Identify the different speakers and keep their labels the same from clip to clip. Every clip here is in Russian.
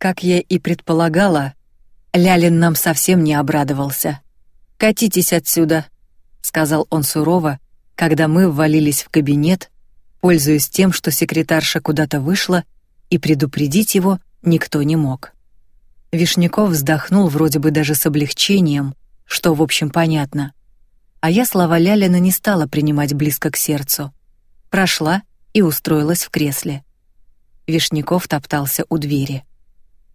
Speaker 1: Как я и предполагала, Лялин нам совсем не обрадовался. «Катитесь отсюда», — сказал он сурово, когда мы ввалились в кабинет, пользуясь тем, что секретарша куда-то вышла, и предупредить его никто не мог. Вишняков вздохнул вроде бы даже с облегчением, что, в общем, понятно. А я слова Лялина не стала принимать близко к сердцу. Прошла и устроилась в кресле. Вишняков топтался у двери.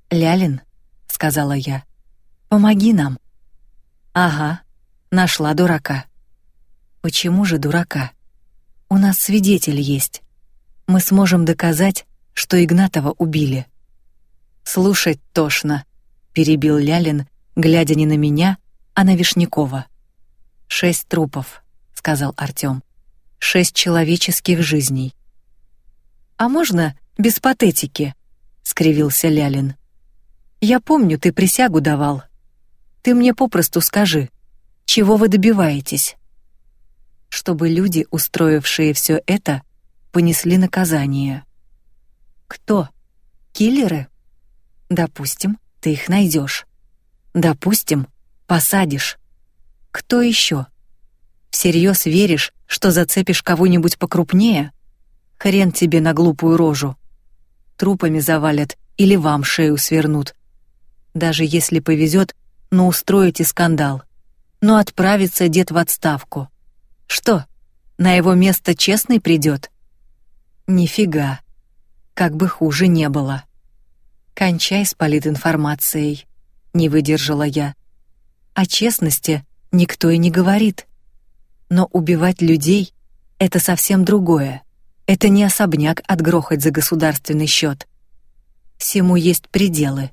Speaker 1: «Лялин», — сказала я, — «помоги нам». «Ага, нашла дурака». Почему же дурака? У нас свидетель есть. Мы сможем доказать, что Игнатова убили. Слушать тошно, перебил Лялин, глядя не на меня, а на Вишнякова. Шесть трупов, сказал Артём. Шесть человеческих жизней. А можно без патетики? скривился Лялин. Я помню, ты присягу давал. Ты мне попросту скажи, чего вы добиваетесь? чтобы люди, устроившие все это, понесли наказание. Кто? Киллеры? Допустим, ты их найдешь. Допустим, посадишь. Кто еще? Всерьез веришь, что зацепишь кого-нибудь покрупнее? Хрен тебе на глупую рожу. Трупами завалят или вам шею свернут. Даже если повезет, но устроите скандал. Но отправится дед в отставку. Что, на его место честный придет? Нифига. Как бы хуже не было. Кончай с политинформацией, не выдержала я. О честности никто и не говорит. Но убивать людей — это совсем другое. Это не особняк отгрохать за государственный счет. Всему есть пределы,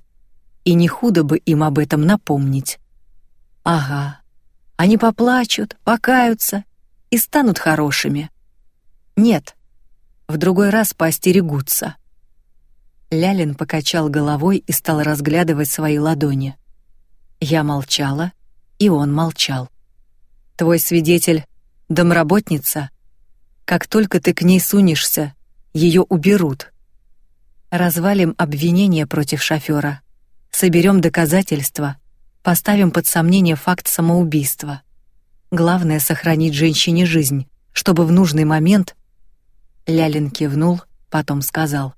Speaker 1: и не худо бы им об этом напомнить. Ага, они поплачут, покаются и станут хорошими. Нет, в другой раз поостерегутся. Лялин покачал головой и стал разглядывать свои ладони. Я молчала, и он молчал. Твой свидетель — домработница. Как только ты к ней сунешься, ее уберут. Развалим обвинение против шофера, соберем доказательства, поставим под сомнение факт самоубийства. Главное сохранить женщине жизнь, чтобы в нужный момент Лялин кивнул, потом сказал: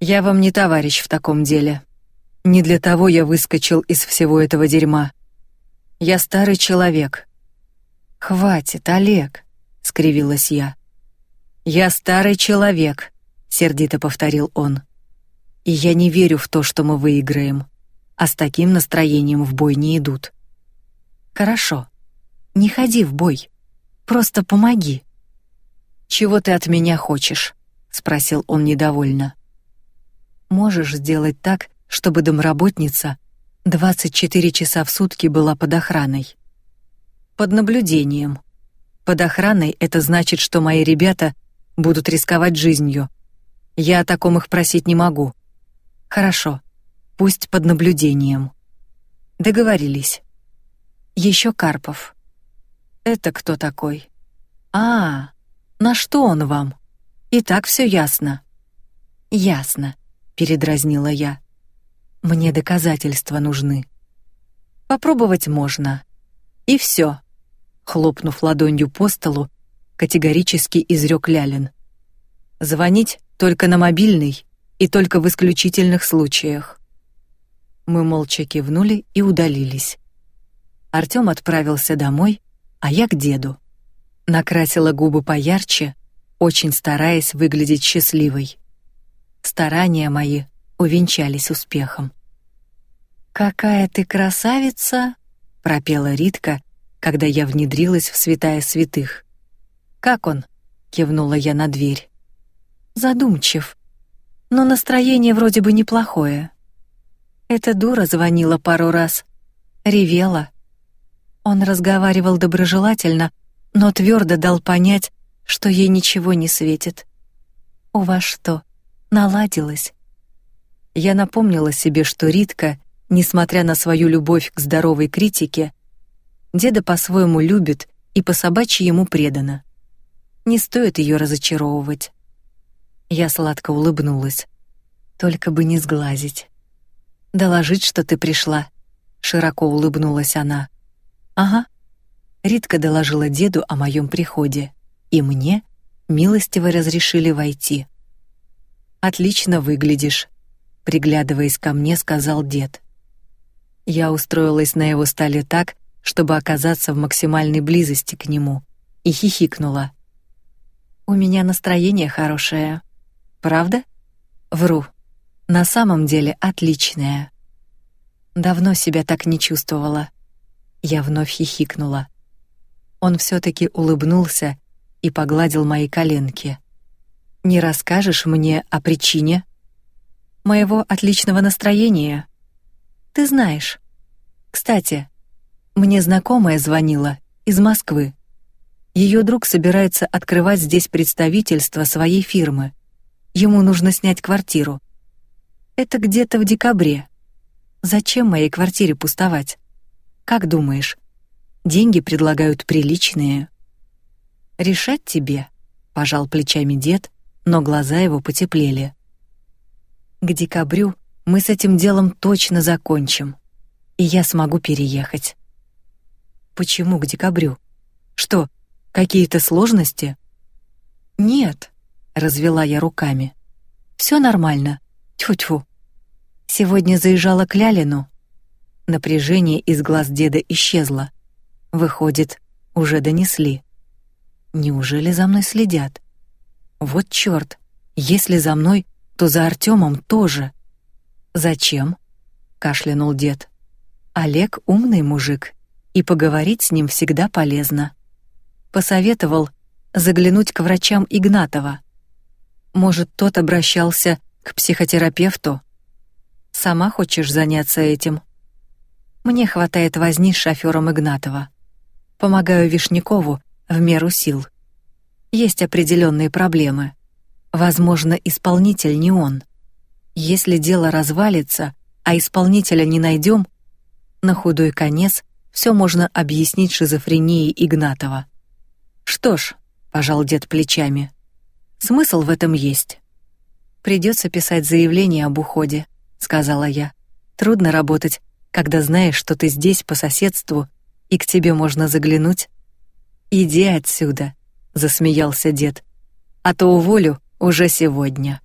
Speaker 1: "Я вам не товарищ в таком деле. Не для того я выскочил из всего этого дерьма. Я старый человек". "Хватит, Олег", скривилась я. "Я старый человек", сердито повторил он. "И я не верю в то, что мы выиграем, а с таким настроением в бой не идут". "Хорошо", не ходи в бой. Просто помоги. Чего ты от меня хочешь? спросил он недовольно. Можешь сделать так, чтобы домработница 24 часа в сутки была под охраной. Под наблюдением. Под охраной это значит, что мои ребята будут рисковать жизнью. Я о таком их просить не могу. Хорошо. Пусть под наблюдением. Договорились. Еще Карпов. Это кто такой? А, на что он вам? И так все ясно. Ясно, передразнила я. Мне доказательства нужны. Попробовать можно. И все. Хлопнув ладонью по столу, категорически изрек Лялин. Звонить только на мобильный и только в исключительных случаях. Мы молча кивнули и удалились. Артём отправился домой, а я к деду. Накрасила губы поярче, очень стараясь выглядеть счастливой. Старания мои увенчались успехом. Какая ты красавица, пропела Ритка, когда я внедрилась в святая святых. Как он? кивнула я на дверь. Задумчив, но настроение вроде бы неплохое. Эта дура звонила пару раз, ревела. Он разговаривал доброжелательно, но твердо дал понять, что ей ничего не светит. У вас что, наладилось? Я напомнила себе, что Ритка, несмотря на свою любовь к здоровой критике, деда по-своему любит и по собачьи ему предана. Не стоит ее разочаровывать. Я сладко улыбнулась. Только бы не сглазить. Доложить, что ты пришла. Широко улыбнулась она. Ага. Ритка доложила деду о моем приходе, и мне милостиво разрешили войти. Отлично выглядишь, приглядываясь ко мне, сказал дед. Я устроилась на его столе так, чтобы оказаться в максимальной близости к нему, и хихикнула. У меня настроение хорошее. Правда? Вру. На самом деле отличное. Давно себя так не чувствовала. Я вновь хихикнула. Он все таки улыбнулся и погладил мои коленки. Не расскажешь мне о причине моего отличного настроения? Ты знаешь. Кстати, мне знакомая звонила из Москвы. Ее друг собирается открывать здесь представительство своей фирмы. Ему нужно снять квартиру. Это где-то в декабре. Зачем моей квартире пустовать? Как думаешь? Деньги предлагают приличные. Решать тебе, пожал плечами дед, но глаза его потеплели. К декабрю мы с этим делом точно закончим, и я смогу переехать. Почему к декабрю? Что, какие-то сложности? Нет, развела я руками. Все нормально. Тьфу-тьфу. Сегодня заезжала к Лялину. Напряжение из глаз деда исчезло. Выходит, уже донесли. Неужели за мной следят? Вот чёрт. Если за мной, то за Артемом тоже. Зачем? кашлянул дед. Олег умный мужик, и поговорить с ним всегда полезно. Посоветовал заглянуть к врачам Игнатова. Может, тот обращался к психотерапевту? Сама хочешь заняться этим? Мне хватает возни с шофёром Игнатова. Помогаю Вишнякову в меру сил. Есть определенные проблемы. Возможно, исполнитель не он. Если дело развалится, а исполнителя не найдем, на худой конец все можно объяснить шизофренией Игнатова. Что ж, пожал дед плечами. Смысл в этом есть. Придется писать заявление об уходе сказала я. Трудно работать, когда знаешь, что ты здесь по соседству и к тебе можно заглянуть. Иди отсюда, засмеялся дед. А то уволю уже сегодня.